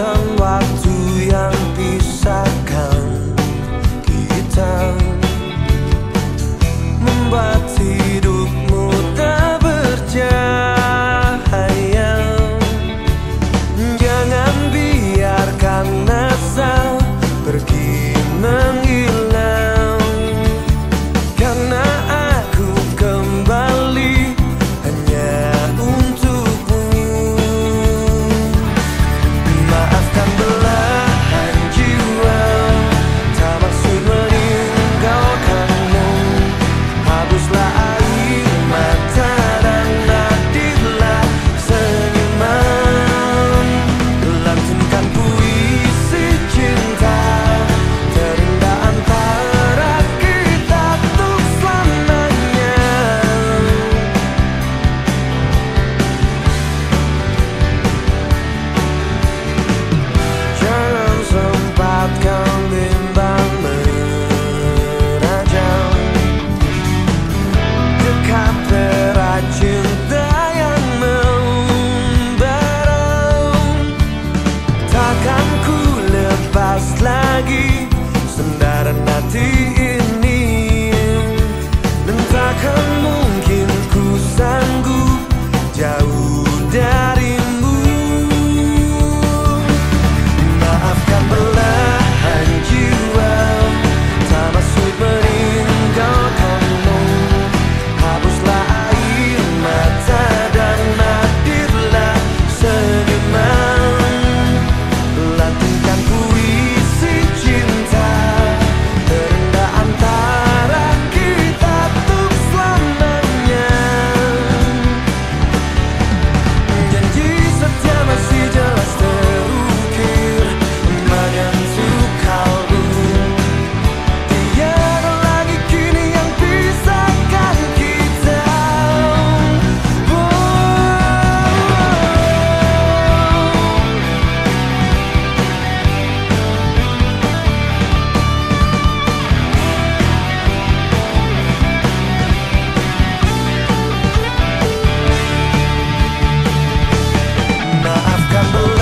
somewhat Camus.